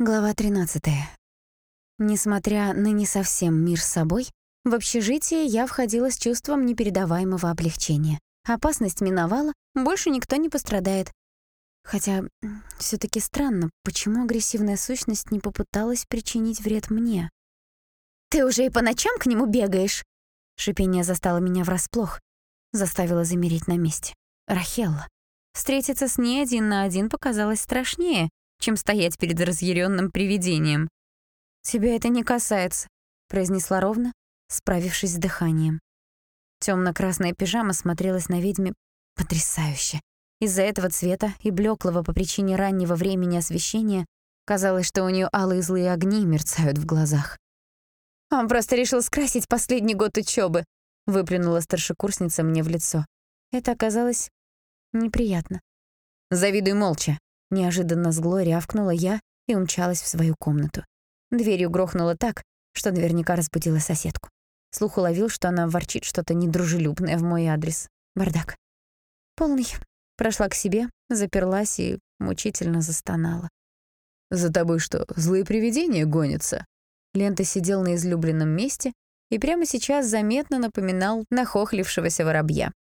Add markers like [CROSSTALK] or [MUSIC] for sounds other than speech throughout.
Глава 13. Несмотря на не совсем мир с собой, в общежитие я входила с чувством непередаваемого облегчения. Опасность миновала, больше никто не пострадает. Хотя все таки странно, почему агрессивная сущность не попыталась причинить вред мне. «Ты уже и по ночам к нему бегаешь?» Шипение застало меня врасплох, заставило замереть на месте. Рахелла. Встретиться с ней один на один показалось страшнее, чем стоять перед разъяренным привидением. «Тебя это не касается», — произнесла ровно, справившись с дыханием. Темно-красная пижама смотрелась на ведьме потрясающе. Из-за этого цвета и блеклого по причине раннего времени освещения казалось, что у нее алые злые огни мерцают в глазах. «Он просто решил скрасить последний год учебы, выплюнула старшекурсница мне в лицо. Это оказалось неприятно. «Завидуй молча», Неожиданно зло рявкнула я и умчалась в свою комнату. Дверью грохнуло так, что наверняка разбудила соседку. Слух уловил, что она ворчит что-то недружелюбное в мой адрес. Бардак. Полный. Прошла к себе, заперлась и мучительно застонала. «За тобой что, злые привидения гонятся?» Лента сидел на излюбленном месте и прямо сейчас заметно напоминал нахохлившегося воробья.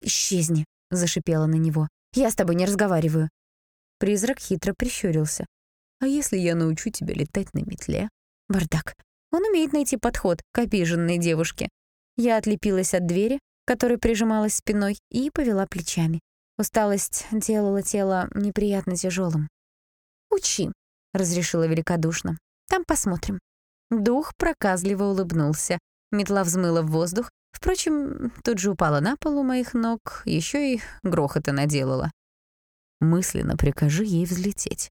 «Исчезни», — зашипела на него. «Я с тобой не разговариваю». Призрак хитро прищурился. «А если я научу тебя летать на метле?» Бардак. Он умеет найти подход к обиженной девушке. Я отлепилась от двери, которой прижималась спиной, и повела плечами. Усталость делала тело неприятно тяжелым. «Учи», — разрешила великодушно. «Там посмотрим». Дух проказливо улыбнулся. Метла взмыла в воздух. Впрочем, тут же упала на пол у моих ног, еще и грохота наделала. Мысленно прикажи ей взлететь.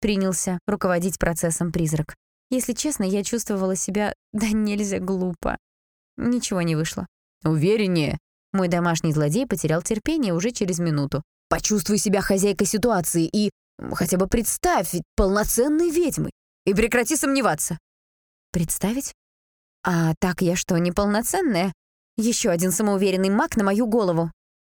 Принялся руководить процессом призрак. Если честно, я чувствовала себя [LAUGHS] да нельзя глупо. Ничего не вышло. «Увереннее!» Мой домашний злодей потерял терпение уже через минуту. «Почувствуй себя хозяйкой ситуации и хотя бы представь полноценной ведьмой и прекрати сомневаться». «Представить? А так я что, неполноценная? Еще один самоуверенный маг на мою голову».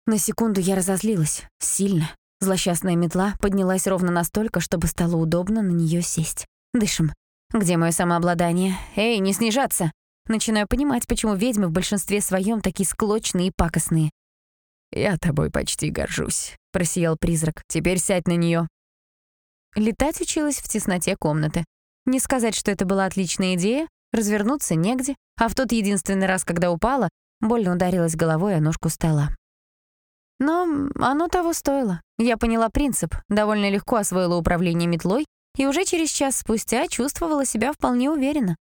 На секунду я разозлилась. Сильно. Злосчастная метла поднялась ровно настолько, чтобы стало удобно на нее сесть. Дышим. Где мое самообладание? Эй, не снижаться! Начинаю понимать, почему ведьмы в большинстве своем такие склочные и пакостные. «Я тобой почти горжусь», — просиял призрак. «Теперь сядь на нее. Летать училась в тесноте комнаты. Не сказать, что это была отличная идея, развернуться негде, а в тот единственный раз, когда упала, больно ударилась головой о ножку стола. Но оно того стоило. Я поняла принцип, довольно легко освоила управление метлой и уже через час спустя чувствовала себя вполне уверенно.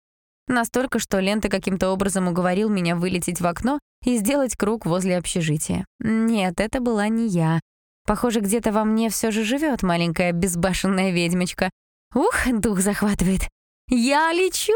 Настолько, что Лента каким-то образом уговорил меня вылететь в окно и сделать круг возле общежития. Нет, это была не я. Похоже, где-то во мне все же живет маленькая безбашенная ведьмочка. Ух, дух захватывает. Я лечу!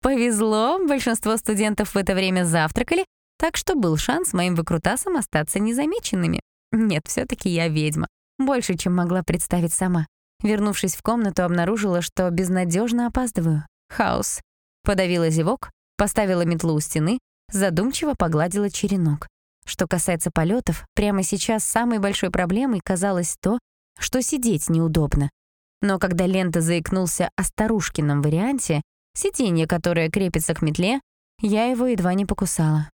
Повезло, большинство студентов в это время завтракали, так что был шанс моим выкрутасам остаться незамеченными. Нет, все таки я ведьма. Больше, чем могла представить сама. Вернувшись в комнату, обнаружила, что безнадежно опаздываю. Хаос. Подавила зевок, поставила метлу у стены, задумчиво погладила черенок. Что касается полетов, прямо сейчас самой большой проблемой казалось то, что сидеть неудобно. Но когда лента заикнулся о старушкином варианте, сиденье, которое крепится к метле, я его едва не покусала.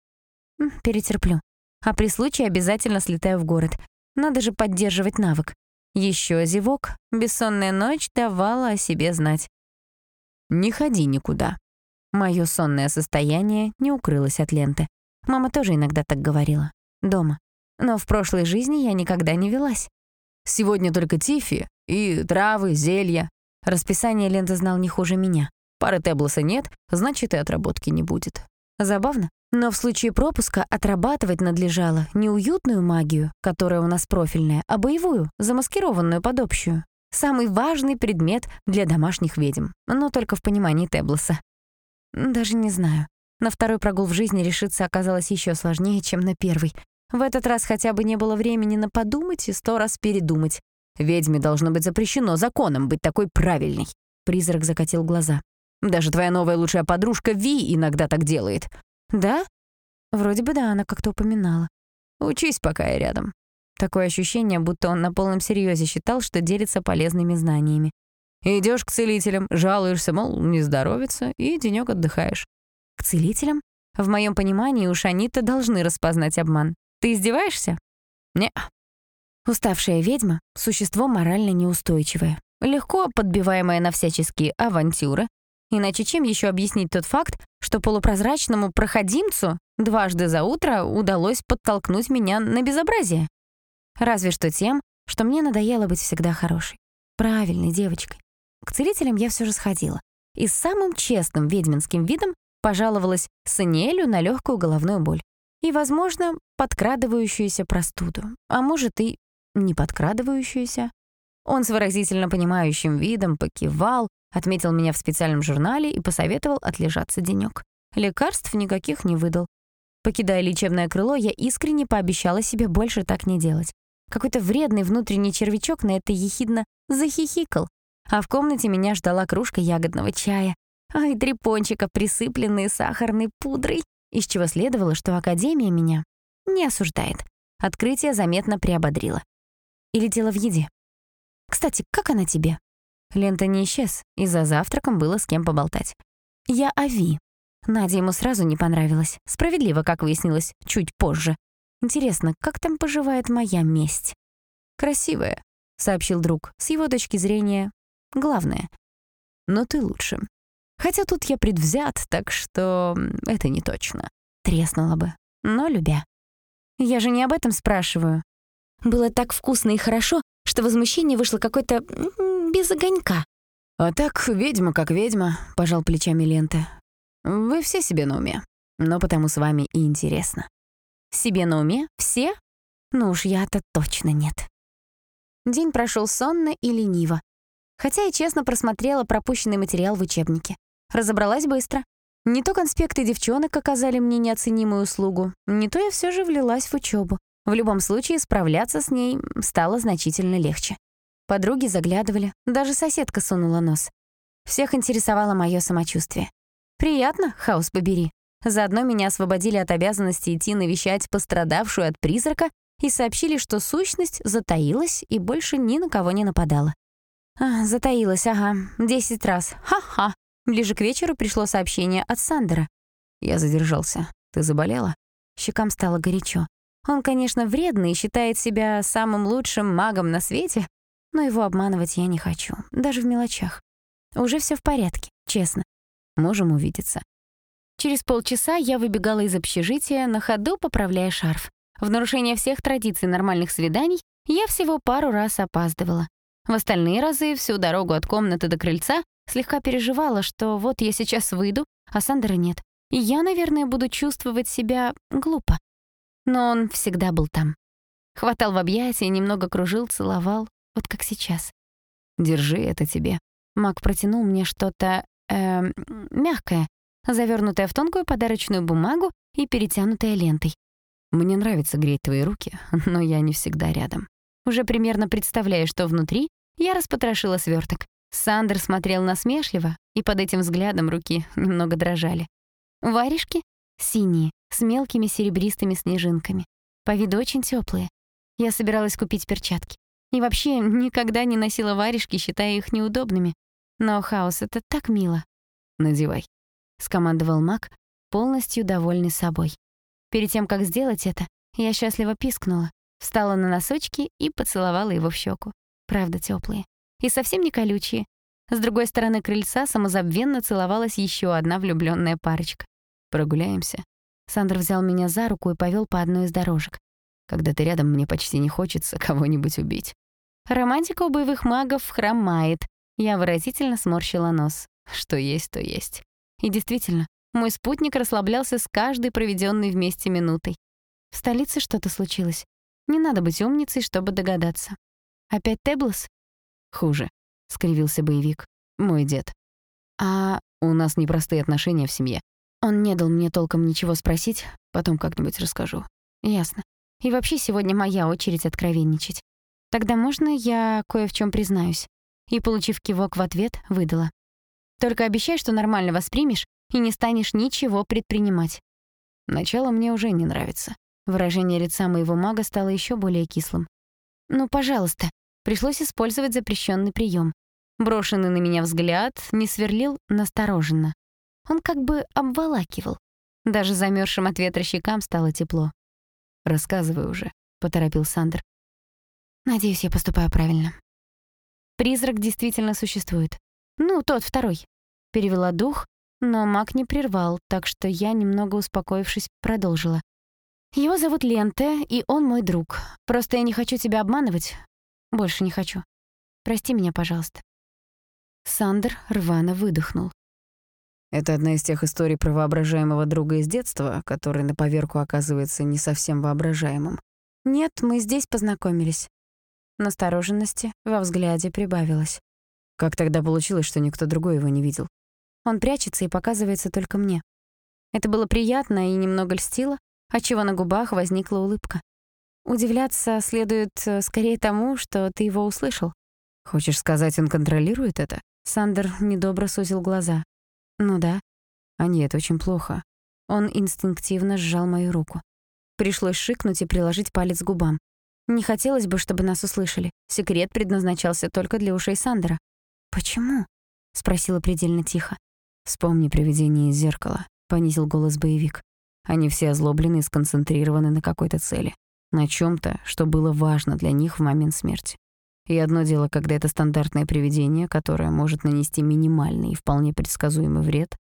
Перетерплю. А при случае обязательно слетаю в город. Надо же поддерживать навык. Еще зевок. Бессонная ночь давала о себе знать. «Не ходи никуда». Моё сонное состояние не укрылось от ленты. Мама тоже иногда так говорила. Дома. Но в прошлой жизни я никогда не велась. «Сегодня только тифи и травы, зелья». Расписание Лента знал не хуже меня. Пары Теблоса нет, значит, и отработки не будет. Забавно, но в случае пропуска отрабатывать надлежало не уютную магию, которая у нас профильная, а боевую, замаскированную под общую. Самый важный предмет для домашних ведьм, но только в понимании Теблоса. Даже не знаю. На второй прогул в жизни решиться оказалось еще сложнее, чем на первый. В этот раз хотя бы не было времени на подумать и сто раз передумать. «Ведьме должно быть запрещено законом быть такой правильной», — призрак закатил глаза. Даже твоя новая лучшая подружка Ви иногда так делает». «Да?» Вроде бы да, она как-то упоминала. «Учись, пока я рядом». Такое ощущение, будто он на полном серьезе считал, что делится полезными знаниями. Идешь к целителям, жалуешься, мол, не здоровится, и денек отдыхаешь. К целителям? В моем понимании уж они-то должны распознать обман. Ты издеваешься? Не. Уставшая ведьма — существо морально неустойчивое, легко подбиваемое на всяческие авантюры. Иначе чем еще объяснить тот факт, что полупрозрачному проходимцу дважды за утро удалось подтолкнуть меня на безобразие? Разве что тем, что мне надоело быть всегда хорошей, правильной девочкой. К целителям я все же сходила и с самым честным ведьминским видом пожаловалась Саниэлю на легкую головную боль и, возможно, подкрадывающуюся простуду, а может и не подкрадывающуюся. Он с выразительно понимающим видом покивал, отметил меня в специальном журнале и посоветовал отлежаться денёк. Лекарств никаких не выдал. Покидая лечебное крыло, я искренне пообещала себе больше так не делать. Какой-то вредный внутренний червячок на это ехидно захихикал, а в комнате меня ждала кружка ягодного чая. Ай, три пончика, присыпленные сахарной пудрой, из чего следовало, что Академия меня не осуждает. Открытие заметно приободрило. Или дело в еде. Кстати, как она тебе? Лента не исчез, и за завтраком было с кем поболтать. Я Ави. Надя ему сразу не понравилась. Справедливо, как выяснилось, чуть позже. Интересно, как там поживает моя месть? «Красивая», — сообщил друг. С его точки зрения, главное. Но ты лучше. Хотя тут я предвзят, так что это не точно. Треснула бы, но любя. Я же не об этом спрашиваю. Было так вкусно и хорошо, что возмущение вышло какое-то без огонька. «А так, ведьма как ведьма», — пожал плечами Лента. «Вы все себе на уме, но потому с вами и интересно». «Себе на уме? Все? Ну уж я-то точно нет». День прошел сонно и лениво, хотя я честно просмотрела пропущенный материал в учебнике. Разобралась быстро. Не то конспекты девчонок оказали мне неоценимую услугу, не то я все же влилась в учебу. В любом случае, справляться с ней стало значительно легче. Подруги заглядывали, даже соседка сунула нос. Всех интересовало мое самочувствие. Приятно, хаос побери. Заодно меня освободили от обязанности идти навещать пострадавшую от призрака и сообщили, что сущность затаилась и больше ни на кого не нападала. А, затаилась, ага, десять раз. Ха-ха. Ближе к вечеру пришло сообщение от Сандера. Я задержался. Ты заболела? Щекам стало горячо. Он, конечно, вредный и считает себя самым лучшим магом на свете, но его обманывать я не хочу, даже в мелочах. Уже все в порядке, честно. Можем увидеться. Через полчаса я выбегала из общежития, на ходу поправляя шарф. В нарушение всех традиций нормальных свиданий я всего пару раз опаздывала. В остальные разы всю дорогу от комнаты до крыльца слегка переживала, что вот я сейчас выйду, а Сандера нет. И я, наверное, буду чувствовать себя глупо. Но он всегда был там. Хватал в объятия, немного кружил, целовал, вот как сейчас. «Держи это тебе». Мак протянул мне что-то э, мягкое, завернутое в тонкую подарочную бумагу и перетянутое лентой. «Мне нравится греть твои руки, [LAUGHS] но я не всегда рядом». Уже примерно представляя, что внутри, я распотрошила сверток. Сандер смотрел насмешливо, и под этим взглядом руки [LAUGHS] немного дрожали. Варежки синие, с мелкими серебристыми снежинками. По виду очень теплые. Я собиралась купить перчатки. И вообще никогда не носила варежки, считая их неудобными. Но хаос — это так мило. «Надевай», — скомандовал маг, полностью довольный собой. Перед тем, как сделать это, я счастливо пискнула, встала на носочки и поцеловала его в щеку. Правда, теплые. И совсем не колючие. С другой стороны крыльца самозабвенно целовалась еще одна влюбленная парочка. «Прогуляемся», Сандр взял меня за руку и повел по одной из дорожек. Когда ты рядом, мне почти не хочется кого-нибудь убить. Романтика у боевых магов хромает. Я выразительно сморщила нос. Что есть, то есть. И действительно, мой спутник расслаблялся с каждой проведенной вместе минутой. В столице что-то случилось. Не надо быть умницей, чтобы догадаться. Опять Теблос? Хуже, — скривился боевик. Мой дед. А у нас непростые отношения в семье. Он не дал мне толком ничего спросить, потом как-нибудь расскажу. Ясно. И вообще сегодня моя очередь откровенничать. Тогда можно я кое в чем признаюсь? И, получив кивок в ответ, выдала. Только обещай, что нормально воспримешь и не станешь ничего предпринимать. Начало мне уже не нравится. Выражение лица моего мага стало еще более кислым. «Ну, пожалуйста». Пришлось использовать запрещенный прием. Брошенный на меня взгляд не сверлил настороженно. Он как бы обволакивал. Даже замерзшим от ветра щекам стало тепло. «Рассказывай уже», — поторопил Сандер. «Надеюсь, я поступаю правильно». «Призрак действительно существует. Ну, тот второй». Перевела дух, но маг не прервал, так что я, немного успокоившись, продолжила. «Его зовут Ленте, и он мой друг. Просто я не хочу тебя обманывать. Больше не хочу. Прости меня, пожалуйста». Сандер рвано выдохнул. Это одна из тех историй про воображаемого друга из детства, который на поверку оказывается не совсем воображаемым. Нет, мы здесь познакомились. Настороженности во взгляде прибавилось. Как тогда получилось, что никто другой его не видел? Он прячется и показывается только мне. Это было приятно и немного льстило, отчего на губах возникла улыбка. Удивляться следует э, скорее тому, что ты его услышал. Хочешь сказать, он контролирует это? Сандер недобро сузил глаза. Ну да. А нет, очень плохо. Он инстинктивно сжал мою руку. Пришлось шикнуть и приложить палец к губам. Не хотелось бы, чтобы нас услышали. Секрет предназначался только для ушей Сандера. «Почему?» — спросила предельно тихо. «Вспомни привидение из зеркала», — понизил голос боевик. Они все озлоблены и сконцентрированы на какой-то цели. На чем то что было важно для них в момент смерти. И одно дело, когда это стандартное привидение, которое может нанести минимальный и вполне предсказуемый вред,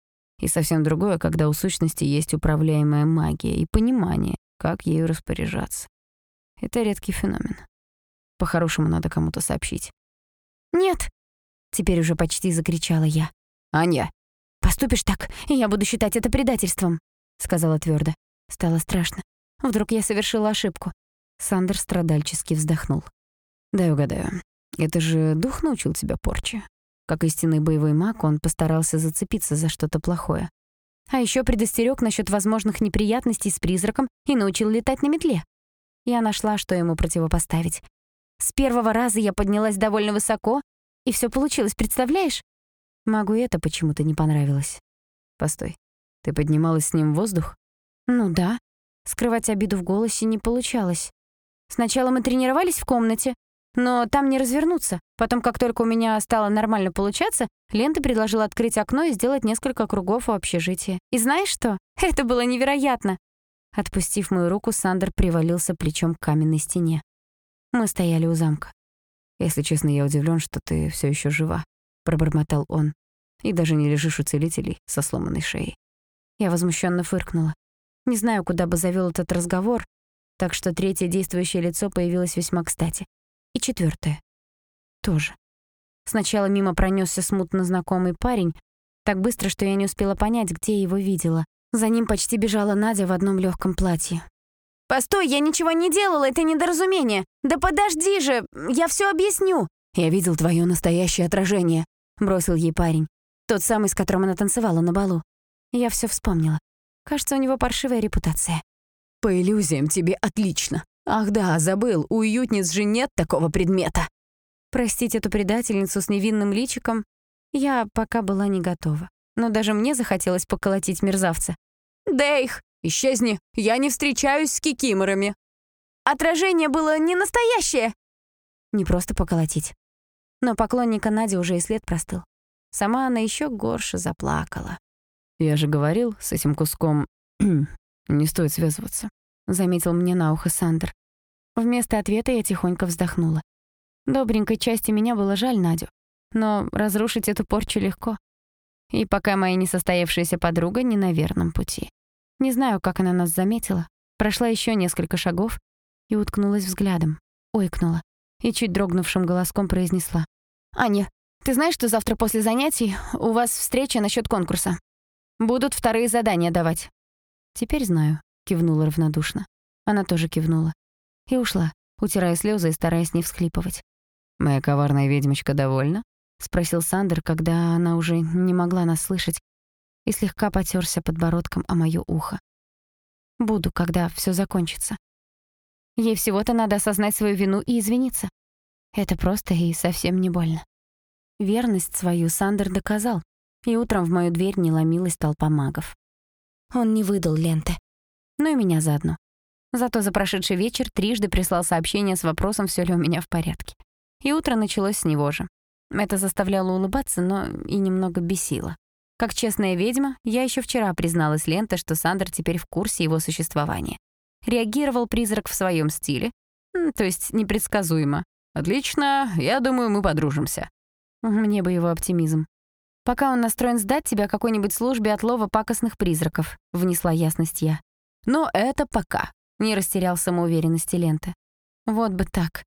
и совсем другое, когда у сущности есть управляемая магия и понимание, как ею распоряжаться. Это редкий феномен. По-хорошему надо кому-то сообщить. «Нет!» — теперь уже почти закричала я. «Аня!» «Поступишь так, и я буду считать это предательством», — сказала твердо. Стало страшно. Вдруг я совершила ошибку. Сандер страдальчески вздохнул. Дай угадаю. Это же дух научил тебя порче. Как истинный боевой маг, он постарался зацепиться за что-то плохое. А еще предостерег насчет возможных неприятностей с призраком и научил летать на метле. Я нашла, что ему противопоставить. С первого раза я поднялась довольно высоко, и все получилось, представляешь? Магу это почему-то не понравилось. Постой, ты поднималась с ним в воздух? Ну да. Скрывать обиду в голосе не получалось. Сначала мы тренировались в комнате, но там не развернуться. Потом, как только у меня стало нормально получаться, Лента предложила открыть окно и сделать несколько кругов у общежития. И знаешь что? [LAUGHS] Это было невероятно. Отпустив мою руку, Сандер привалился плечом к каменной стене. Мы стояли у замка. «Если честно, я удивлен, что ты все еще жива», — пробормотал он. «И даже не лежишь у целителей со сломанной шеей». Я возмущенно фыркнула. Не знаю, куда бы завел этот разговор, так что третье действующее лицо появилось весьма кстати. И четвертое. Тоже. Сначала мимо пронесся смутно знакомый парень, так быстро, что я не успела понять, где его видела. За ним почти бежала Надя в одном легком платье. «Постой, я ничего не делала, это недоразумение! Да подожди же, я все объясню!» «Я видел твое настоящее отражение», — бросил ей парень. Тот самый, с которым она танцевала на балу. Я все вспомнила. Кажется, у него паршивая репутация. «По иллюзиям тебе отлично. Ах да, забыл, у уютниц же нет такого предмета. Простить эту предательницу с невинным личиком я пока была не готова. Но даже мне захотелось поколотить мерзавца. «Дейх, исчезни, я не встречаюсь с кикиморами». «Отражение было не настоящее!» Не просто поколотить. Но поклонника Нади уже и след простыл. Сама она еще горше заплакала. «Я же говорил с этим куском, [CLEARS THROAT] не стоит связываться», — заметил мне на ухо Сандер. Вместо ответа я тихонько вздохнула. Добренькой части меня было жаль Надю, но разрушить эту порчу легко. И пока моя несостоявшаяся подруга не на верном пути. Не знаю, как она нас заметила, прошла еще несколько шагов и уткнулась взглядом, ойкнула и чуть дрогнувшим голоском произнесла. «Аня, ты знаешь, что завтра после занятий у вас встреча насчет конкурса? Будут вторые задания давать». «Теперь знаю», — кивнула равнодушно. Она тоже кивнула и ушла, утирая слезы и стараясь не всхлипывать. «Моя коварная ведьмочка довольна?» — спросил Сандер, когда она уже не могла нас слышать, и слегка потерся подбородком о моё ухо. «Буду, когда все закончится. Ей всего-то надо осознать свою вину и извиниться. Это просто и совсем не больно». Верность свою Сандер доказал, и утром в мою дверь не ломилась толпа магов. Он не выдал ленты. Ну и меня заодно. Зато за прошедший вечер трижды прислал сообщение с вопросом, все ли у меня в порядке. И утро началось с него же. Это заставляло улыбаться, но и немного бесило. Как честная ведьма, я еще вчера призналась Ленте, что Сандер теперь в курсе его существования. Реагировал призрак в своем стиле, то есть непредсказуемо. «Отлично, я думаю, мы подружимся». Мне бы его оптимизм. «Пока он настроен сдать тебя какой-нибудь службе отлова пакостных призраков», — внесла ясность я. «Но это пока», — не растерял самоуверенности Ленты. Вот бы так.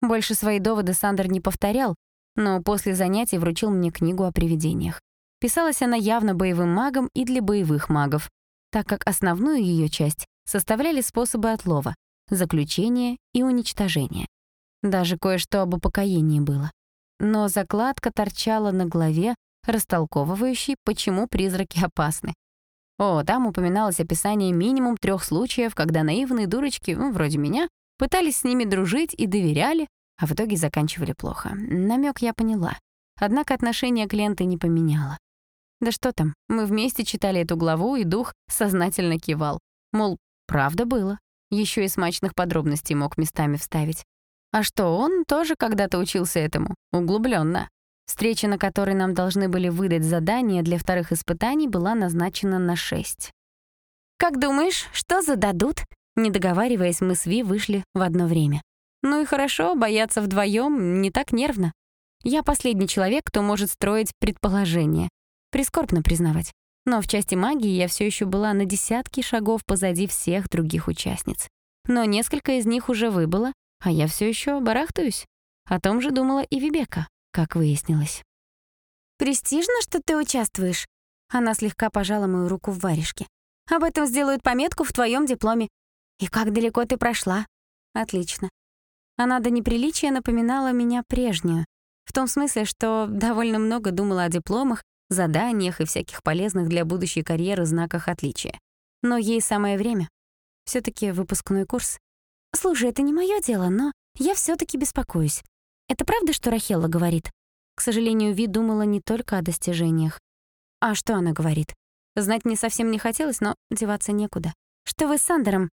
Больше свои доводы Сандер не повторял, но после занятий вручил мне книгу о привидениях. Писалась она явно боевым магом и для боевых магов, так как основную ее часть составляли способы отлова, заключения и уничтожения. Даже кое-что об упокоении было. Но закладка торчала на голове, растолковывающей, почему призраки опасны. О, там упоминалось описание минимум трех случаев, когда наивные дурочки, ну, вроде меня, пытались с ними дружить и доверяли, а в итоге заканчивали плохо. Намек я поняла. Однако отношение клиента не поменяло. Да что там, мы вместе читали эту главу, и дух сознательно кивал. Мол, правда было. Еще и смачных подробностей мог местами вставить. А что, он тоже когда-то учился этому, углубленно. Встреча, на которой нам должны были выдать задание для вторых испытаний, была назначена на шесть. «Как думаешь, что зададут?» Не договариваясь, мы с Ви вышли в одно время. Ну и хорошо, бояться вдвоем не так нервно. Я последний человек, кто может строить предположения. Прискорбно признавать. Но в части магии я все еще была на десятки шагов позади всех других участниц. Но несколько из них уже выбыло, а я все еще барахтаюсь. О том же думала и Вибека, как выяснилось. «Престижно, что ты участвуешь?» Она слегка пожала мою руку в варежке. «Об этом сделают пометку в твоем дипломе. И как далеко ты прошла?» «Отлично». Она до неприличия напоминала меня прежнюю, в том смысле, что довольно много думала о дипломах, заданиях и всяких полезных для будущей карьеры знаках отличия. Но ей самое время. все таки выпускной курс. «Слушай, это не мое дело, но я все таки беспокоюсь. Это правда, что Рахелла говорит?» К сожалению, Ви думала не только о достижениях. А что она говорит? Знать мне совсем не хотелось, но деваться некуда. Что вы с Сандером?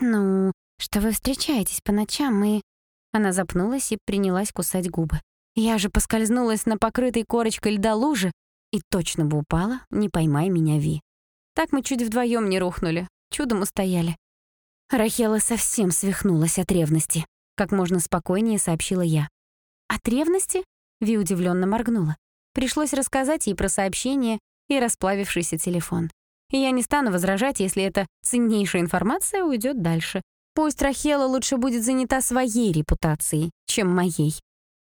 Ну, что вы встречаетесь по ночам и... Она запнулась и принялась кусать губы. Я же поскользнулась на покрытой корочкой льда лужи и точно бы упала, не поймай меня, Ви. Так мы чуть вдвоем не рухнули, чудом устояли. Рахела совсем свихнулась от ревности, как можно спокойнее сообщила я. От ревности? Ви удивленно моргнула. Пришлось рассказать ей про сообщение и расплавившийся телефон. И я не стану возражать, если эта ценнейшая информация уйдет дальше. Пусть Рахела лучше будет занята своей репутацией, чем моей.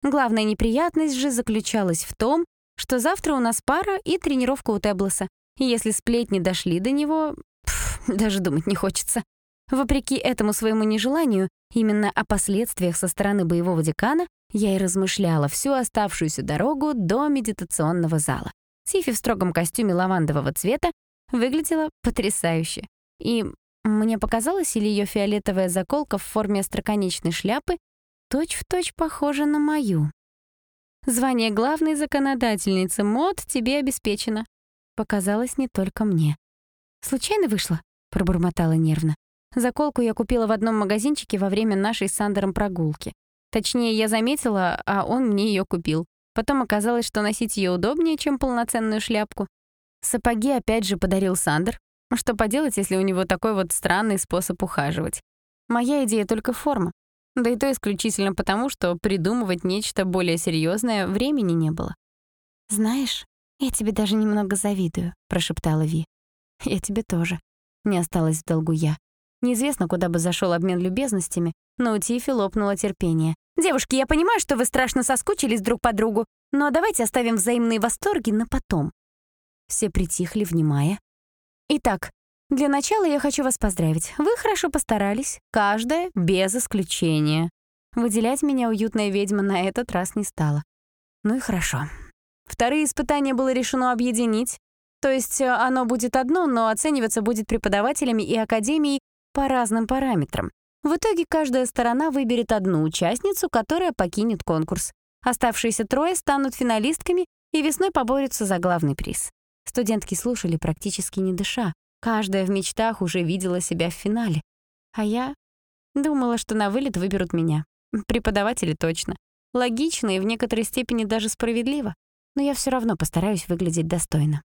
Главная неприятность же заключалась в том, что завтра у нас пара и тренировка у Теблоса. И если сплетни дошли до него, пф, даже думать не хочется. Вопреки этому своему нежеланию, именно о последствиях со стороны боевого декана я и размышляла всю оставшуюся дорогу до медитационного зала. Сифи в строгом костюме лавандового цвета выглядела потрясающе. И мне показалось, или ее фиолетовая заколка в форме остроконечной шляпы точь-в-точь точь похожа на мою. Звание главной законодательницы мод тебе обеспечено. Показалось не только мне. Случайно вышло? Пробормотала нервно. Заколку я купила в одном магазинчике во время нашей с Сандером прогулки. Точнее, я заметила, а он мне ее купил. Потом оказалось, что носить ее удобнее, чем полноценную шляпку. Сапоги опять же подарил Сандер. Что поделать, если у него такой вот странный способ ухаживать? Моя идея только форма. Да и то исключительно потому, что придумывать нечто более серьезное времени не было. «Знаешь, я тебе даже немного завидую», — прошептала Ви. «Я тебе тоже». Не осталось в долгу я. Неизвестно, куда бы зашел обмен любезностями, но у Тифи лопнуло терпение. «Девушки, я понимаю, что вы страшно соскучились друг по другу, но давайте оставим взаимные восторги на потом». Все притихли, внимая. «Итак, для начала я хочу вас поздравить. Вы хорошо постарались, каждая без исключения. Выделять меня уютная ведьма на этот раз не стала. Ну и хорошо. Вторые испытания было решено объединить. То есть э, оно будет одно, но оцениваться будет преподавателями и академией по разным параметрам. В итоге каждая сторона выберет одну участницу, которая покинет конкурс. Оставшиеся трое станут финалистками и весной поборются за главный приз. Студентки слушали практически не дыша, Каждая в мечтах уже видела себя в финале. А я думала, что на вылет выберут меня. Преподаватели точно. логично и в некоторой степени даже справедливо. Но я все равно постараюсь выглядеть достойно.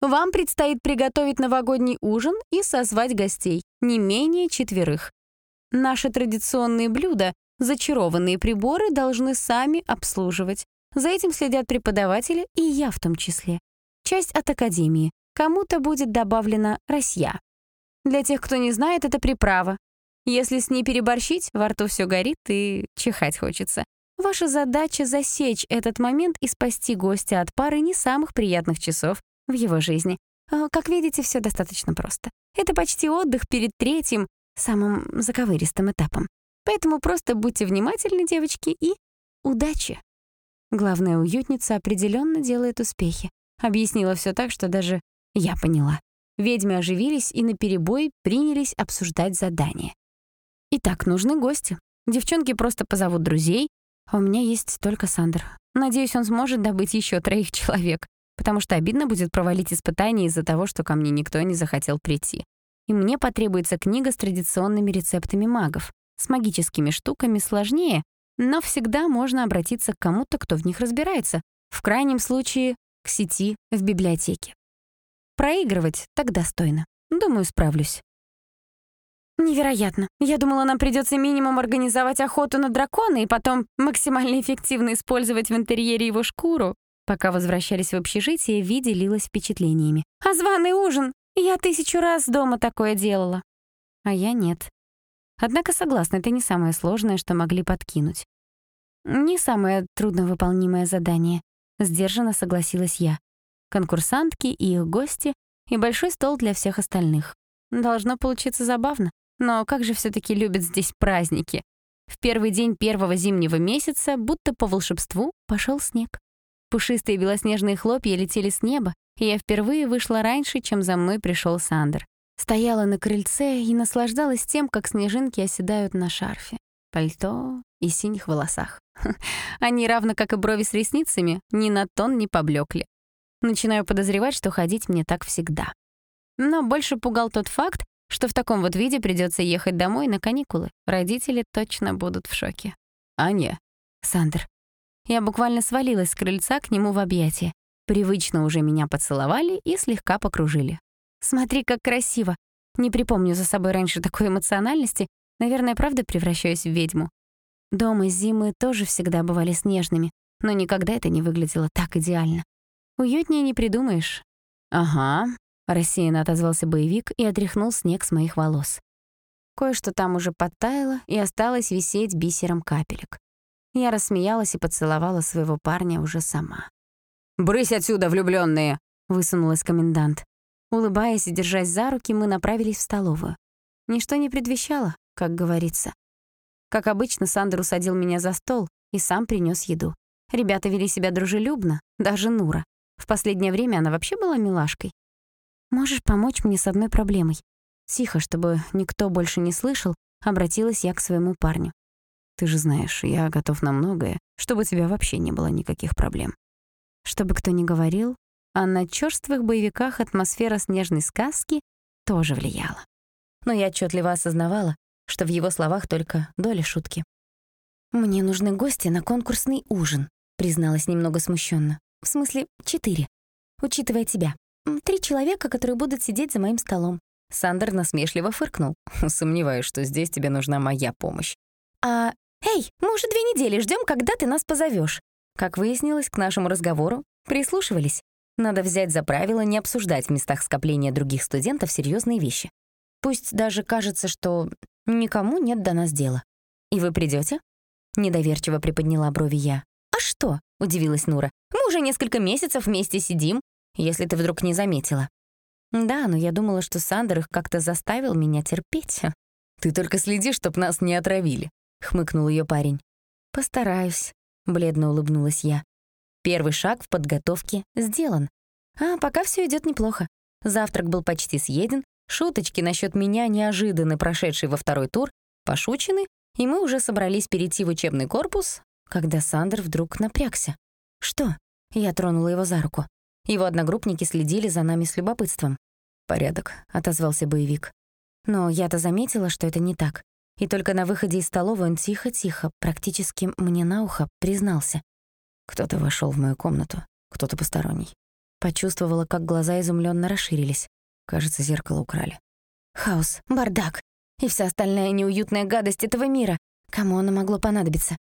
Вам предстоит приготовить новогодний ужин и созвать гостей, не менее четверых. Наши традиционные блюда, зачарованные приборы должны сами обслуживать. За этим следят преподаватели, и я в том числе. Часть от академии. Кому-то будет добавлена «Россия». Для тех, кто не знает, это приправа. Если с ней переборщить, во рту все горит и чихать хочется. Ваша задача — засечь этот момент и спасти гостя от пары не самых приятных часов в его жизни. А, как видите, все достаточно просто. Это почти отдых перед третьим, самым заковыристым этапом. Поэтому просто будьте внимательны, девочки, и удачи. Главная уютница определенно делает успехи. Объяснила все так, что даже я поняла. Ведьмы оживились и наперебой принялись обсуждать задание. Итак, нужны гости. Девчонки просто позовут друзей, а у меня есть только Сандер. Надеюсь, он сможет добыть еще троих человек потому что обидно будет провалить испытание из-за того, что ко мне никто не захотел прийти. И мне потребуется книга с традиционными рецептами магов. С магическими штуками сложнее, но всегда можно обратиться к кому-то, кто в них разбирается. В крайнем случае, к сети в библиотеке. Проигрывать так достойно. Думаю, справлюсь. Невероятно. Я думала, нам придется минимум организовать охоту на дракона и потом максимально эффективно использовать в интерьере его шкуру. Пока возвращались в общежитие, Ви делилась впечатлениями. «А званый ужин? Я тысячу раз дома такое делала». А я нет. Однако согласна, это не самое сложное, что могли подкинуть. Не самое трудновыполнимое задание. Сдержанно согласилась я. Конкурсантки и их гости, и большой стол для всех остальных. Должно получиться забавно. Но как же все таки любят здесь праздники? В первый день первого зимнего месяца, будто по волшебству, пошел снег. Пушистые белоснежные хлопья летели с неба, и я впервые вышла раньше, чем за мной пришел Сандер. Стояла на крыльце и наслаждалась тем, как снежинки оседают на шарфе, пальто и синих волосах. [LAUGHS] Они, равно как и брови с ресницами, ни на тон не поблекли. Начинаю подозревать, что ходить мне так всегда. Но больше пугал тот факт, что в таком вот виде придется ехать домой на каникулы. Родители точно будут в шоке. Аня. Сандер. Я буквально свалилась с крыльца к нему в объятия. Привычно уже меня поцеловали и слегка покружили. «Смотри, как красиво!» Не припомню за собой раньше такой эмоциональности. Наверное, правда превращаюсь в ведьму. Дома зимы тоже всегда бывали снежными, но никогда это не выглядело так идеально. Уютнее не придумаешь. «Ага», — рассеянно отозвался боевик и отряхнул снег с моих волос. Кое-что там уже подтаяло и осталось висеть бисером капелек. Я рассмеялась и поцеловала своего парня уже сама. «Брысь отсюда, влюбленные! высунулась комендант. Улыбаясь и держась за руки, мы направились в столовую. Ничто не предвещало, как говорится. Как обычно, Сандер усадил меня за стол и сам принес еду. Ребята вели себя дружелюбно, даже Нура. В последнее время она вообще была милашкой. «Можешь помочь мне с одной проблемой?» Тихо, чтобы никто больше не слышал, обратилась я к своему парню. Ты же знаешь, я готов на многое, чтобы у тебя вообще не было никаких проблем. Чтобы кто ни говорил, а на чёрствых боевиках атмосфера снежной сказки тоже влияла. Но я отчетливо осознавала, что в его словах только доля шутки. «Мне нужны гости на конкурсный ужин», призналась немного смущенно. «В смысле, четыре. Учитывая тебя. Три человека, которые будут сидеть за моим столом». Сандер насмешливо фыркнул. [LAUGHS] «Сомневаюсь, что здесь тебе нужна моя помощь». «А «Эй, мы уже две недели ждем, когда ты нас позовешь. Как выяснилось, к нашему разговору прислушивались. Надо взять за правило не обсуждать в местах скопления других студентов серьезные вещи. Пусть даже кажется, что никому нет до нас дела. И вы придете? Недоверчиво приподняла брови я. «А что?» — удивилась Нура. «Мы уже несколько месяцев вместе сидим, если ты вдруг не заметила». «Да, но я думала, что Сандер их как-то заставил меня терпеть». [LAUGHS] «Ты только следи, чтоб нас не отравили», — хмыкнул ее парень. «Постараюсь», — бледно улыбнулась я. Первый шаг в подготовке сделан. А пока все идет неплохо. Завтрак был почти съеден, шуточки насчет меня, неожиданно прошедшие во второй тур, пошучены, и мы уже собрались перейти в учебный корпус, когда Сандер вдруг напрягся. «Что?» — я тронула его за руку. Его одногруппники следили за нами с любопытством. «Порядок», — отозвался боевик. Но я-то заметила, что это не так. И только на выходе из столовой он тихо-тихо, практически мне на ухо, признался. Кто-то вошел в мою комнату, кто-то посторонний. Почувствовала, как глаза изумленно расширились. Кажется, зеркало украли. Хаос, бардак и вся остальная неуютная гадость этого мира. Кому оно могло понадобиться?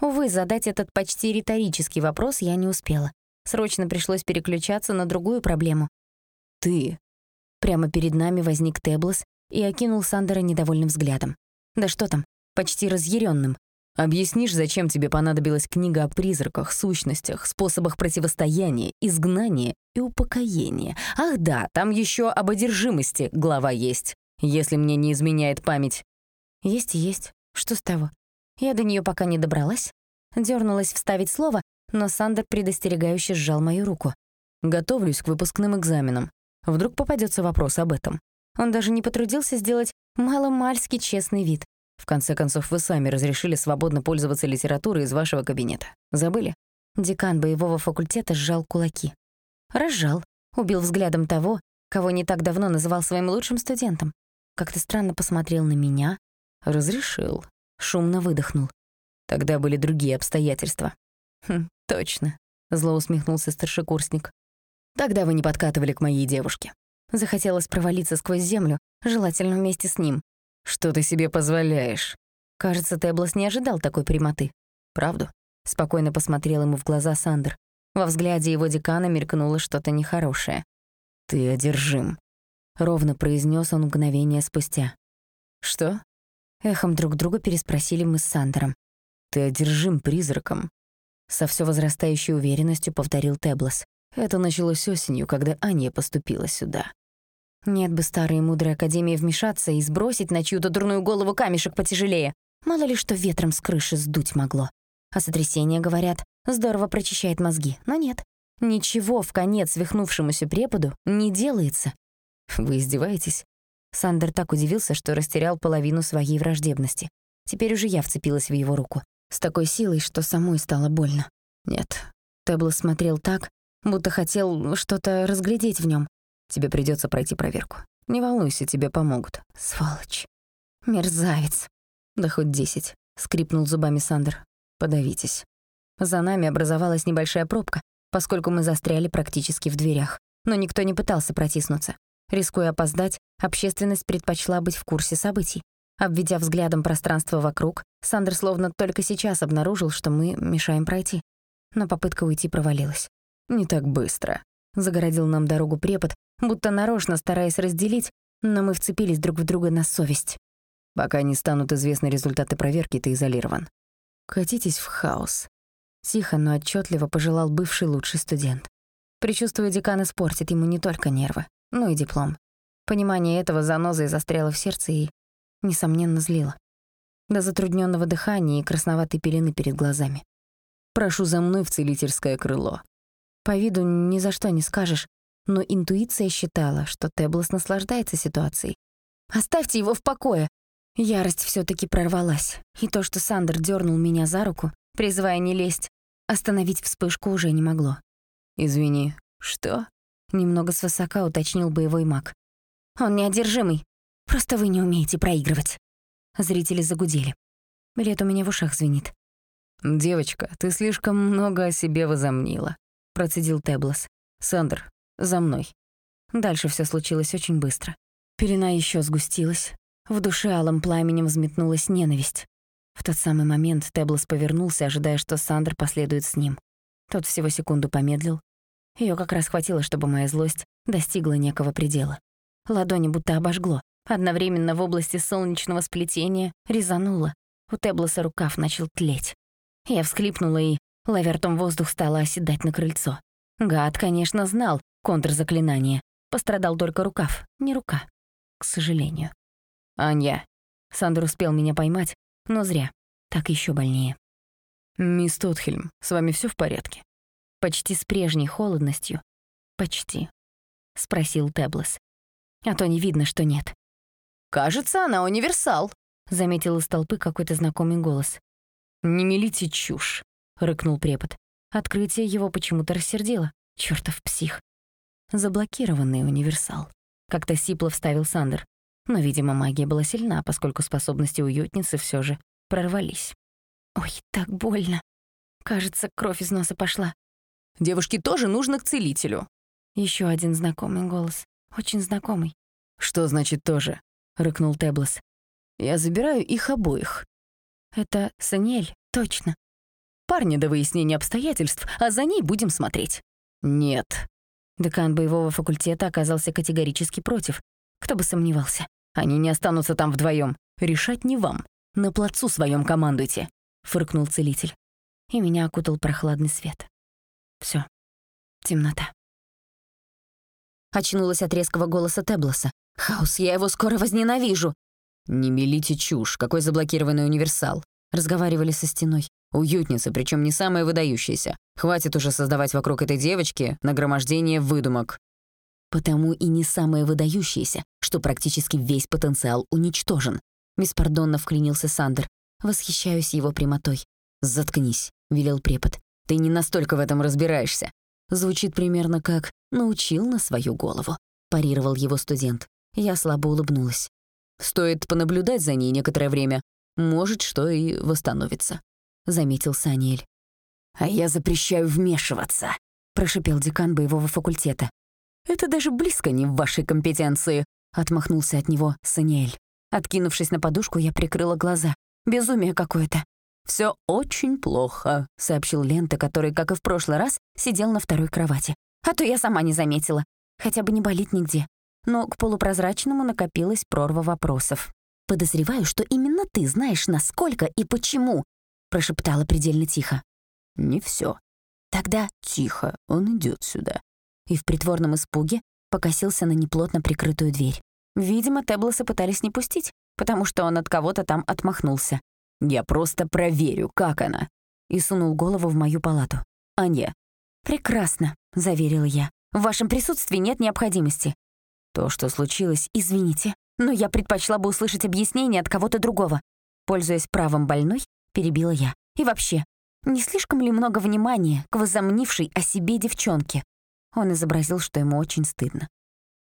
Увы, задать этот почти риторический вопрос я не успела. Срочно пришлось переключаться на другую проблему. «Ты...» Прямо перед нами возник Теблос и окинул Сандера недовольным взглядом. Да что там, почти разъяренным. «Объяснишь, зачем тебе понадобилась книга о призраках, сущностях, способах противостояния, изгнания и упокоения? Ах да, там еще об одержимости глава есть, если мне не изменяет память». «Есть и есть. Что с того? Я до нее пока не добралась. Дернулась вставить слово, но Сандер предостерегающе сжал мою руку. «Готовлюсь к выпускным экзаменам. Вдруг попадется вопрос об этом». Он даже не потрудился сделать маломальски честный вид. В конце концов, вы сами разрешили свободно пользоваться литературой из вашего кабинета. Забыли? Декан боевого факультета сжал кулаки. Разжал, убил взглядом того, кого не так давно называл своим лучшим студентом. Как-то странно посмотрел на меня. Разрешил. Шумно выдохнул. Тогда были другие обстоятельства. Хм, точно. Зло усмехнулся старшекурсник. Тогда вы не подкатывали к моей девушке. Захотелось провалиться сквозь землю, желательно вместе с ним. Что ты себе позволяешь? Кажется, Теблос не ожидал такой прямоты. Правду? Спокойно посмотрел ему в глаза Сандер. Во взгляде его декана мелькнуло что-то нехорошее. «Ты одержим», — ровно произнес он мгновение спустя. «Что?» Эхом друг друга переспросили мы с Сандером. «Ты одержим призраком», — со все возрастающей уверенностью повторил Теблос. «Это началось осенью, когда Аня поступила сюда». Нет бы старой и мудрой Академии вмешаться и сбросить на чью-то дурную голову камешек потяжелее. Мало ли что ветром с крыши сдуть могло. А сотрясение, говорят, здорово прочищает мозги. Но нет. Ничего в конец свихнувшемуся преподу не делается. Вы издеваетесь? Сандер так удивился, что растерял половину своей враждебности. Теперь уже я вцепилась в его руку. С такой силой, что самой стало больно. Нет. Тебло смотрел так, будто хотел что-то разглядеть в нем. Тебе придется пройти проверку. Не волнуйся, тебе помогут. Сволочь. Мерзавец. Да хоть десять. Скрипнул зубами Сандер. Подавитесь. За нами образовалась небольшая пробка, поскольку мы застряли практически в дверях. Но никто не пытался протиснуться. Рискуя опоздать, общественность предпочла быть в курсе событий. Обведя взглядом пространство вокруг, Сандер словно только сейчас обнаружил, что мы мешаем пройти. Но попытка уйти провалилась. «Не так быстро», — загородил нам дорогу препод, будто нарочно стараясь разделить, но мы вцепились друг в друга на совесть. Пока не станут известны результаты проверки, ты изолирован. Катитесь в хаос. Тихо, но отчетливо пожелал бывший лучший студент. Причувствую, декан испортит ему не только нервы, но и диплом. Понимание этого занозой застряло в сердце и, несомненно, злило. До затрудненного дыхания и красноватой пелены перед глазами. «Прошу за мной в целительское крыло». По виду ни за что не скажешь, но интуиция считала, что Теблос наслаждается ситуацией. «Оставьте его в покое!» Ярость все таки прорвалась, и то, что Сандер дернул меня за руку, призывая не лезть, остановить вспышку уже не могло. «Извини, что?» — немного свысока уточнил боевой маг. «Он неодержимый. Просто вы не умеете проигрывать». Зрители загудели. Билет у меня в ушах звенит. «Девочка, ты слишком много о себе возомнила», — процедил Теблос. «Сандер, за мной. Дальше все случилось очень быстро. Пелена еще сгустилась. В душе алым пламенем взметнулась ненависть. В тот самый момент Теблос повернулся, ожидая, что Сандер последует с ним. Тот всего секунду помедлил. Ее как раз хватило, чтобы моя злость достигла некого предела. Ладони будто обожгло. Одновременно в области солнечного сплетения резануло. У Теблоса рукав начал тлеть. Я всхлипнула и, ловя ртом воздух, стала оседать на крыльцо. Гад, конечно, знал, контрзаклинание. Пострадал только рукав, не рука. К сожалению. «Анья». Сандер успел меня поймать, но зря. Так еще больнее. «Мисс Тотхельм, с вами все в порядке?» Почти с прежней холодностью. «Почти», — спросил Теблес. «А то не видно, что нет». «Кажется, она универсал», — заметил из толпы какой-то знакомый голос. «Не мелите чушь», — рыкнул препод. Открытие его почему-то рассердило. Чёртов псих. Заблокированный универсал. Как-то сипло вставил Сандер. Но, видимо, магия была сильна, поскольку способности уютницы все же прорвались. Ой, так больно. Кажется, кровь из носа пошла. Девушке тоже нужно к целителю. Еще один знакомый голос. Очень знакомый. «Что значит тоже?» — рыкнул Теблос. «Я забираю их обоих». «Это Саниэль, точно». «Парни до выяснения обстоятельств, а за ней будем смотреть». «Нет». Декан боевого факультета оказался категорически против. Кто бы сомневался. «Они не останутся там вдвоем. Решать не вам. На плацу своем командуйте», — фыркнул целитель. И меня окутал прохладный свет. Все, темнота. Очнулась от резкого голоса Теблоса. «Хаос, я его скоро возненавижу!» «Не мелите чушь, какой заблокированный универсал!» Разговаривали со стеной. Уютница, причем не самая выдающаяся. Хватит уже создавать вокруг этой девочки нагромождение выдумок. Потому и не самая выдающаяся, что практически весь потенциал уничтожен. Беспардонно вклинился Сандер. Восхищаюсь его прямотой. «Заткнись», — велел препод. «Ты не настолько в этом разбираешься». Звучит примерно как «научил на свою голову», — парировал его студент. Я слабо улыбнулась. «Стоит понаблюдать за ней некоторое время. Может, что и восстановится», — заметил Саниэль. «А я запрещаю вмешиваться», — прошипел декан боевого факультета. «Это даже близко не в вашей компетенции», — отмахнулся от него Саниэль. Откинувшись на подушку, я прикрыла глаза. Безумие какое-то. Все очень плохо», — сообщил Лента, который, как и в прошлый раз, сидел на второй кровати. «А то я сама не заметила. Хотя бы не болит нигде». Но к полупрозрачному накопилась прорва вопросов. «Подозреваю, что именно ты знаешь, насколько и почему», — прошептала предельно тихо. «Не все. Тогда тихо, он идет сюда». И в притворном испуге покосился на неплотно прикрытую дверь. Видимо, Теблоса пытались не пустить, потому что он от кого-то там отмахнулся. Я просто проверю, как она». И сунул голову в мою палату. «Аня». «Прекрасно», — заверила я. «В вашем присутствии нет необходимости». «То, что случилось, извините, но я предпочла бы услышать объяснение от кого-то другого». Пользуясь правом больной, перебила я. «И вообще, не слишком ли много внимания к возомнившей о себе девчонке?» Он изобразил, что ему очень стыдно.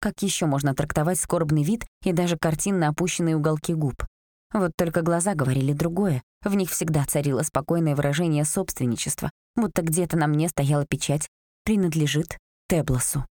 Как еще можно трактовать скорбный вид и даже картинно опущенные уголки губ? Вот только глаза говорили другое. В них всегда царило спокойное выражение собственничества, будто где-то на мне стояла печать «Принадлежит Теблосу».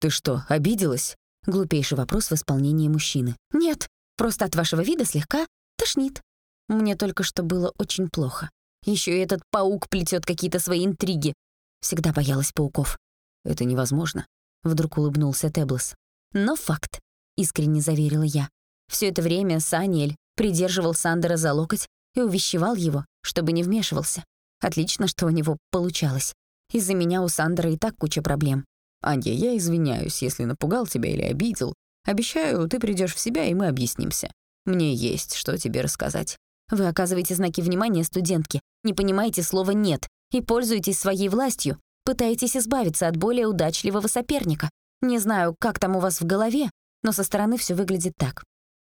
«Ты что, обиделась?» — глупейший вопрос в исполнении мужчины. «Нет, просто от вашего вида слегка тошнит. Мне только что было очень плохо. Еще и этот паук плетет какие-то свои интриги. Всегда боялась пауков». «Это невозможно», — вдруг улыбнулся Теблос. «Но факт», — искренне заверила я. Все это время Саниэль придерживал Сандера за локоть и увещевал его, чтобы не вмешивался. Отлично, что у него получалось. Из-за меня у Сандера и так куча проблем. «Анья, я извиняюсь, если напугал тебя или обидел. Обещаю, ты придешь в себя, и мы объяснимся. Мне есть что тебе рассказать». Вы оказываете знаки внимания студентке, не понимаете слова «нет» и пользуетесь своей властью, пытаетесь избавиться от более удачливого соперника. Не знаю, как там у вас в голове, но со стороны все выглядит так.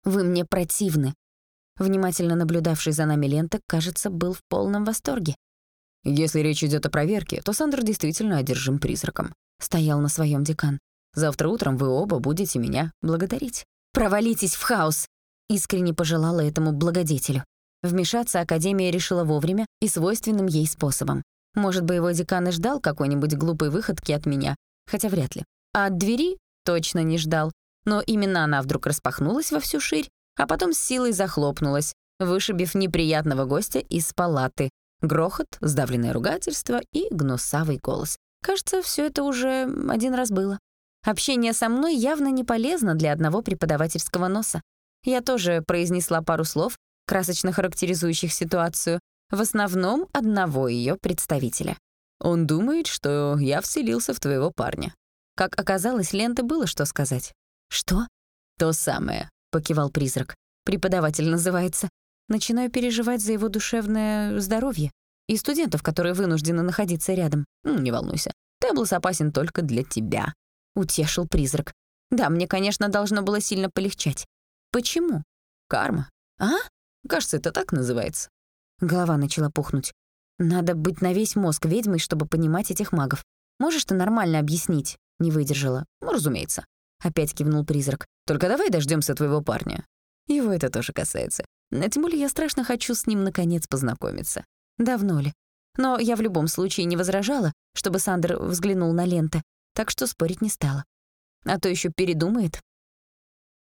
Вы мне противны, Внимательно наблюдавший за нами Ленток, кажется, был в полном восторге. «Если речь идет о проверке, то Сандер действительно одержим призраком», — стоял на своем декан. «Завтра утром вы оба будете меня благодарить». «Провалитесь в хаос!» — искренне пожелала этому благодетелю. Вмешаться Академия решила вовремя и свойственным ей способом. Может, боевой декан и ждал какой-нибудь глупой выходки от меня, хотя вряд ли. А от двери точно не ждал. Но именно она вдруг распахнулась во всю ширь а потом с силой захлопнулась, вышибив неприятного гостя из палаты. Грохот, сдавленное ругательство и гнусавый голос. Кажется, все это уже один раз было. Общение со мной явно не полезно для одного преподавательского носа. Я тоже произнесла пару слов, красочно характеризующих ситуацию, в основном одного ее представителя. «Он думает, что я вселился в твоего парня». Как оказалось, ленты было что сказать. «Что?» «То самое покивал призрак. Преподаватель называется. Начинаю переживать за его душевное здоровье и студентов, которые вынуждены находиться рядом. Не волнуйся, Теблос опасен только для тебя. Утешил призрак. Да, мне, конечно, должно было сильно полегчать. Почему? Карма. А? Кажется, это так называется. Голова начала пухнуть. Надо быть на весь мозг ведьмой, чтобы понимать этих магов. Можешь ты нормально объяснить? Не выдержала. Ну, разумеется. опять кивнул призрак. «Только давай дождемся твоего парня. Его это тоже касается. А тем более я страшно хочу с ним наконец познакомиться. Давно ли? Но я в любом случае не возражала, чтобы Сандер взглянул на ленты, так что спорить не стала. А то еще передумает.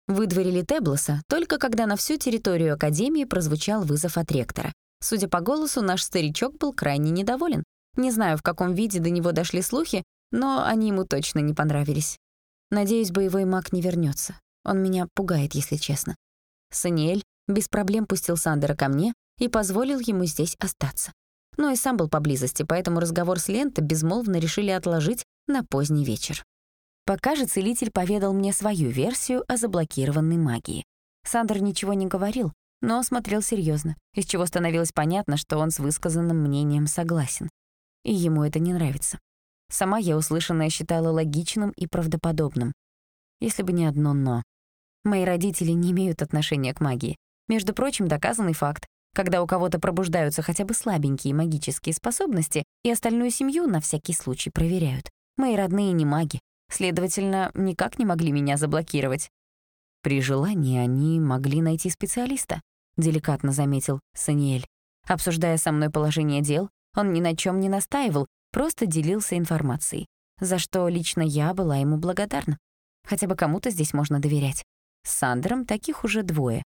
Выдворили Теблоса только когда на всю территорию Академии прозвучал вызов от ректора. Судя по голосу, наш старичок был крайне недоволен. Не знаю, в каком виде до него дошли слухи, но они ему точно не понравились. Надеюсь, боевой маг не вернется. Он меня пугает, если честно. Саниэль без проблем пустил Сандера ко мне и позволил ему здесь остаться. Но и сам был поблизости, поэтому разговор с Лентой безмолвно решили отложить на поздний вечер. Пока же целитель поведал мне свою версию о заблокированной магии. Сандер ничего не говорил, но смотрел серьезно, из чего становилось понятно, что он с высказанным мнением согласен. И ему это не нравится. Сама я услышанное считала логичным и правдоподобным. Если бы не одно «но». Мои родители не имеют отношения к магии. Между прочим, доказанный факт. Когда у кого-то пробуждаются хотя бы слабенькие магические способности, и остальную семью на всякий случай проверяют. Мои родные не маги, следовательно, никак не могли меня заблокировать. При желании они могли найти специалиста, деликатно заметил Саниэль. Обсуждая со мной положение дел, он ни на чем не настаивал, просто делился информацией, за что лично я была ему благодарна. Хотя бы кому-то здесь можно доверять. С Сандером таких уже двое.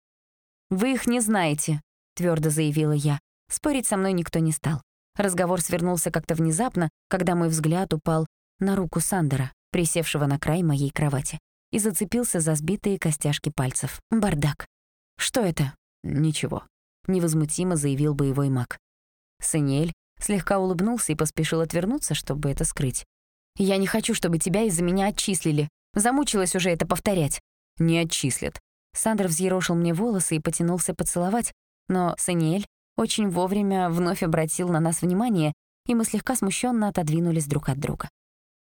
«Вы их не знаете», — твердо заявила я. Спорить со мной никто не стал. Разговор свернулся как-то внезапно, когда мой взгляд упал на руку Сандера, присевшего на край моей кровати, и зацепился за сбитые костяшки пальцев. Бардак. «Что это?» «Ничего», — невозмутимо заявил боевой маг. Саниэль слегка улыбнулся и поспешил отвернуться, чтобы это скрыть. «Я не хочу, чтобы тебя из-за меня отчислили. Замучилась уже это повторять». «Не отчислят. Сандер взъерошил мне волосы и потянулся поцеловать, но Саниэль очень вовремя вновь обратил на нас внимание, и мы слегка смущенно отодвинулись друг от друга.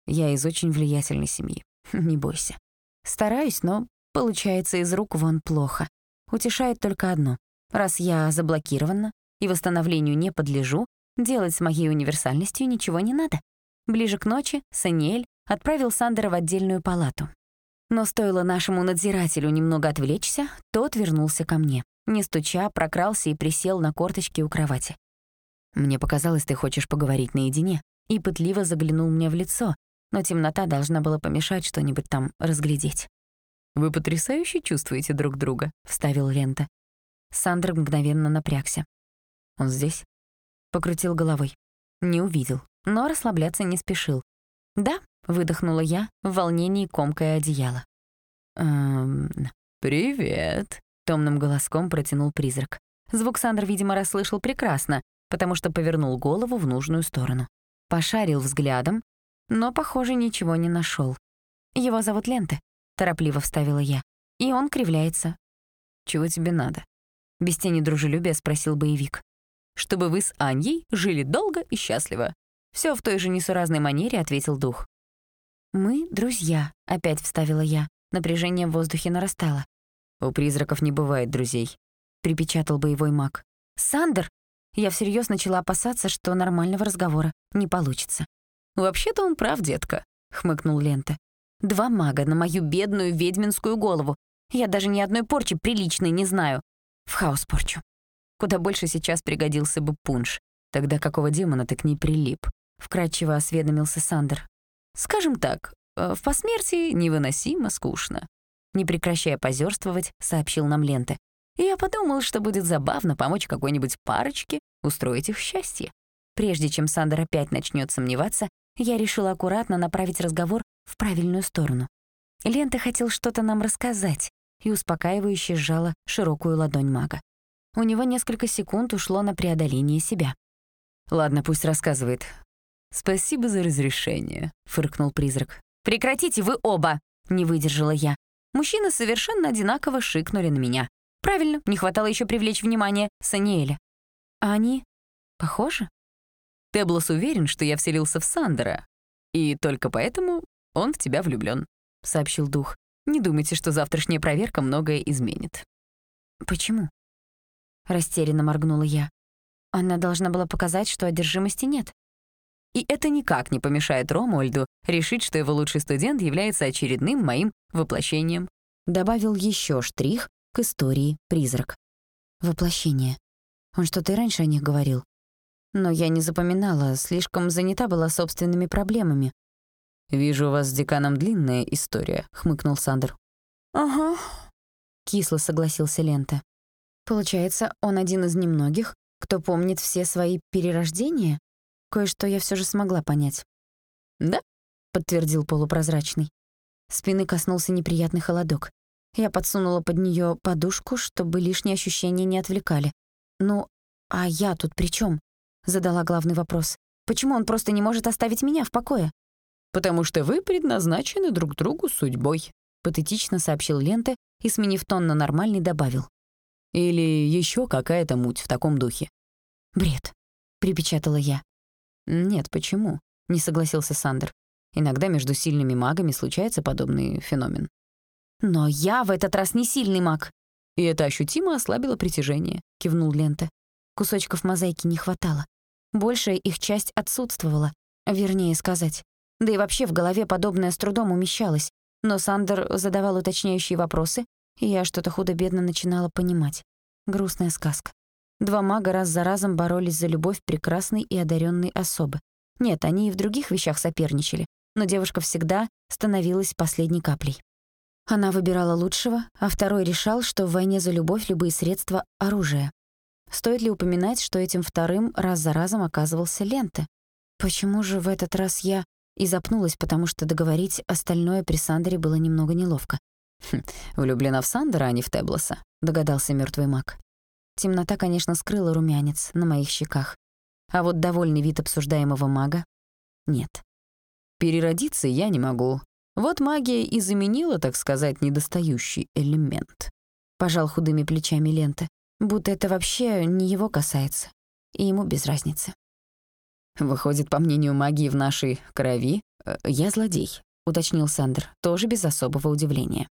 Я из очень влиятельной семьи, [LAUGHS] не бойся. Стараюсь, но получается из рук вон плохо. Утешает только одно. Раз я заблокирована и восстановлению не подлежу, делать с моей универсальностью ничего не надо. Ближе к ночи Саниэль отправил Сандера в отдельную палату, но стоило нашему надзирателю немного отвлечься, тот вернулся ко мне. Не стуча, прокрался и присел на корточки у кровати. «Мне показалось, ты хочешь поговорить наедине», и пытливо заглянул мне в лицо, но темнота должна была помешать что-нибудь там разглядеть. «Вы потрясающе чувствуете друг друга», — вставил Лента. Сандер мгновенно напрягся. «Он здесь?» Покрутил головой. Не увидел, но расслабляться не спешил. «Да, Выдохнула я, в волнении комкая одеяло. «Эм, привет», — томным голоском протянул призрак. Звук Сандр, видимо, расслышал прекрасно, потому что повернул голову в нужную сторону. Пошарил взглядом, но, похоже, ничего не нашел. «Его зовут Ленте», — торопливо вставила я. И он кривляется. «Чего тебе надо?» Без тени дружелюбия спросил боевик. «Чтобы вы с Аньей жили долго и счастливо». Все в той же несуразной манере ответил дух. «Мы — друзья», — опять вставила я. Напряжение в воздухе нарастало. «У призраков не бывает друзей», — припечатал боевой маг. «Сандер!» Я всерьез начала опасаться, что нормального разговора не получится. «Вообще-то он прав, детка», — хмыкнул Лента. «Два мага на мою бедную ведьминскую голову. Я даже ни одной порчи приличной не знаю. В хаос порчу. Куда больше сейчас пригодился бы пунш. Тогда какого демона ты к ней прилип?» — вкратчиво осведомился Сандер. Скажем так, э, в посмертии невыносимо скучно. Не прекращая позерствовать, сообщил нам Ленты. И я подумал, что будет забавно помочь какой-нибудь парочке устроить их счастье. Прежде чем Сандер опять начнет сомневаться, я решила аккуратно направить разговор в правильную сторону. Лента хотел что-то нам рассказать и успокаивающе сжала широкую ладонь мага. У него несколько секунд ушло на преодоление себя. «Ладно, пусть рассказывает. «Спасибо за разрешение», — фыркнул призрак. «Прекратите вы оба!» — не выдержала я. Мужчины совершенно одинаково шикнули на меня. Правильно, не хватало еще привлечь внимание Саниэля. А они похожи? Теблос уверен, что я вселился в Сандера, и только поэтому он в тебя влюблен, сообщил дух. Не думайте, что завтрашняя проверка многое изменит. Почему? Растерянно моргнула я. Она должна была показать, что одержимости нет. И это никак не помешает Ромуальду решить, что его лучший студент является очередным моим воплощением. Добавил еще штрих к истории «Призрак». Воплощение. Он что-то и раньше о них говорил. Но я не запоминала, слишком занята была собственными проблемами. «Вижу, у вас с деканом длинная история», — хмыкнул Сандер. «Ага», — кисло согласился Лента. «Получается, он один из немногих, кто помнит все свои перерождения? Кое-что я все же смогла понять». «Да», — подтвердил полупрозрачный. Спины коснулся неприятный холодок. Я подсунула под нее подушку, чтобы лишние ощущения не отвлекали. «Ну, а я тут при чем? Задала главный вопрос. «Почему он просто не может оставить меня в покое?» «Потому что вы предназначены друг другу судьбой», — патетично сообщил Лента и, сменив тон на нормальный, добавил. «Или еще какая-то муть в таком духе». «Бред», — припечатала я. «Нет, почему?» — не согласился Сандер. «Иногда между сильными магами случается подобный феномен». «Но я в этот раз не сильный маг». «И это ощутимо ослабило притяжение», — кивнул Лента. Кусочков мозаики не хватало. Большая их часть отсутствовала, вернее сказать. Да и вообще в голове подобное с трудом умещалось. Но Сандер задавал уточняющие вопросы, и я что-то худо-бедно начинала понимать. Грустная сказка. Два мага раз за разом боролись за любовь прекрасной и одаренной особы. Нет, они и в других вещах соперничали, но девушка всегда становилась последней каплей. Она выбирала лучшего, а второй решал, что в войне за любовь любые средства — оружие. Стоит ли упоминать, что этим вторым раз за разом оказывался Лента? Почему же в этот раз я и запнулась, потому что договорить остальное при Сандере было немного неловко. Хм, «Влюблена в Сандера, а не в Теблоса», — догадался мертвый маг. Темнота, конечно, скрыла румянец на моих щеках. А вот довольный вид обсуждаемого мага — нет. «Переродиться я не могу. Вот магия и заменила, так сказать, недостающий элемент». Пожал худыми плечами Лента будто это вообще не его касается, и ему без разницы. «Выходит, по мнению магии в нашей крови, э, я злодей», — уточнил Сандер, тоже без особого удивления.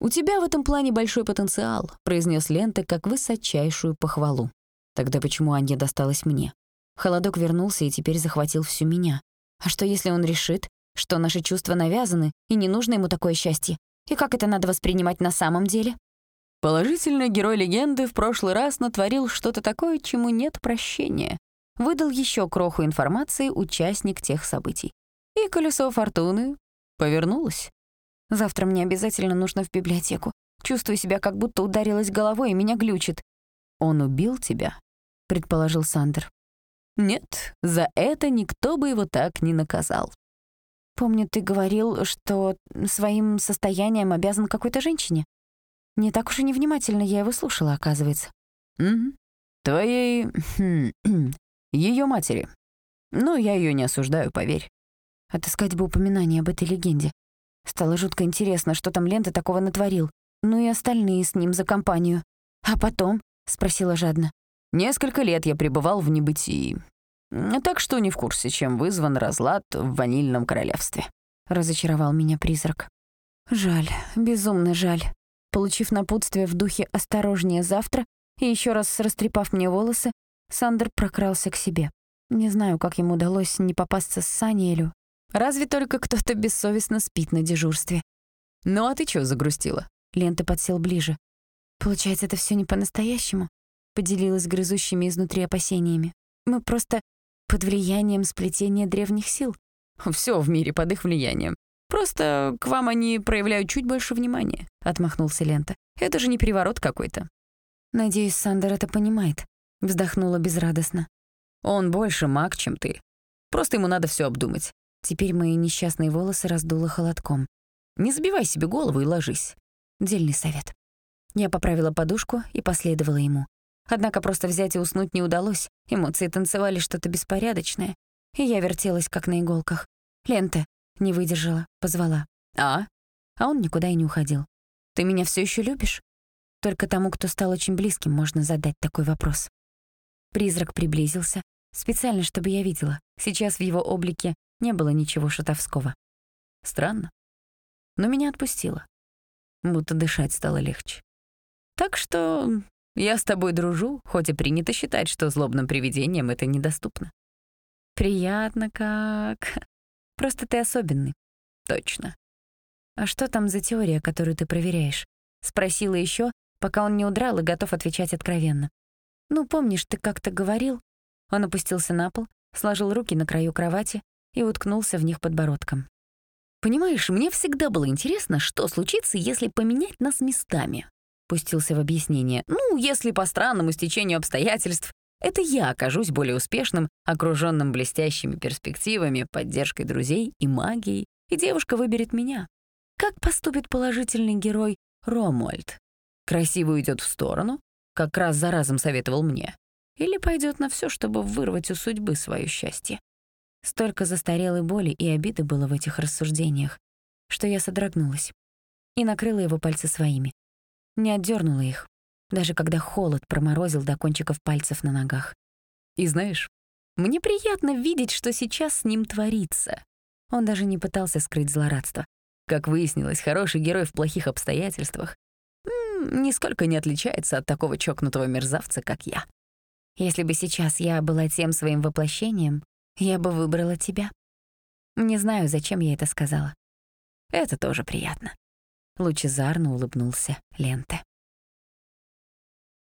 «У тебя в этом плане большой потенциал», — произнес Лента как высочайшую похвалу. Тогда почему Анья досталась мне? Холодок вернулся и теперь захватил всю меня. А что, если он решит, что наши чувства навязаны, и не нужно ему такое счастье? И как это надо воспринимать на самом деле? Положительный герой легенды в прошлый раз натворил что-то такое, чему нет прощения. Выдал еще кроху информации участник тех событий. И колесо фортуны повернулось. Завтра мне обязательно нужно в библиотеку. Чувствую себя, как будто ударилась головой, и меня глючит. «Он убил тебя?» — предположил Сандер. «Нет, за это никто бы его так не наказал». «Помню, ты говорил, что своим состоянием обязан какой-то женщине?» Не так уж и невнимательно я его слушала, оказывается. Угу. Твоей... [CLEARS THROAT] ее матери. Но я ее не осуждаю, поверь. Отыскать бы упоминание об этой легенде. Стало жутко интересно, что там Лента такого натворил. Ну и остальные с ним за компанию. А потом? — спросила жадно. Несколько лет я пребывал в небытии. Так что не в курсе, чем вызван разлад в ванильном королевстве. Разочаровал меня призрак. Жаль, безумно жаль. Получив напутствие в духе «осторожнее завтра» и еще раз растрепав мне волосы, Сандер прокрался к себе. Не знаю, как ему удалось не попасться с Саниэлю. Разве только кто-то бессовестно спит на дежурстве. «Ну а ты чё загрустила?» Лента подсел ближе. «Получается, это все не по-настоящему?» Поделилась грызущими изнутри опасениями. «Мы просто под влиянием сплетения древних сил». Все в мире под их влиянием. Просто к вам они проявляют чуть больше внимания», — отмахнулся Лента. «Это же не переворот какой-то». «Надеюсь, Сандер это понимает», — вздохнула безрадостно. «Он больше маг, чем ты. Просто ему надо все обдумать». Теперь мои несчастные волосы раздуло холодком. «Не забивай себе голову и ложись». Дельный совет. Я поправила подушку и последовала ему. Однако просто взять и уснуть не удалось. Эмоции танцевали что-то беспорядочное, и я вертелась, как на иголках. «Лента, не выдержала, позвала. «А?» А он никуда и не уходил. «Ты меня все еще любишь?» Только тому, кто стал очень близким, можно задать такой вопрос. Призрак приблизился, специально, чтобы я видела. Сейчас в его облике не было ничего шутовского. Странно. Но меня отпустило. Будто дышать стало легче. Так что я с тобой дружу, хоть и принято считать, что злобным привидениям это недоступно. Приятно как. Просто ты особенный. Точно. А что там за теория, которую ты проверяешь? Спросила еще, пока он не удрал и готов отвечать откровенно. Ну, помнишь, ты как-то говорил? Он опустился на пол, сложил руки на краю кровати и уткнулся в них подбородком. «Понимаешь, мне всегда было интересно, что случится, если поменять нас местами», — пустился в объяснение. «Ну, если по странному стечению обстоятельств это я окажусь более успешным, окруженным блестящими перспективами, поддержкой друзей и магией, и девушка выберет меня. Как поступит положительный герой Ромуальд? Красиво уйдет в сторону, как раз за разом советовал мне, или пойдет на все, чтобы вырвать у судьбы свое счастье? Столько застарелой боли и обиды было в этих рассуждениях, что я содрогнулась и накрыла его пальцы своими. Не отдернула их, даже когда холод проморозил до кончиков пальцев на ногах. И знаешь, мне приятно видеть, что сейчас с ним творится. Он даже не пытался скрыть злорадство. Как выяснилось, хороший герой в плохих обстоятельствах нисколько не отличается от такого чокнутого мерзавца, как я. Если бы сейчас я была тем своим воплощением, я бы выбрала тебя. Не знаю, зачем я это сказала. Это тоже приятно. Лучезарно улыбнулся Ленте.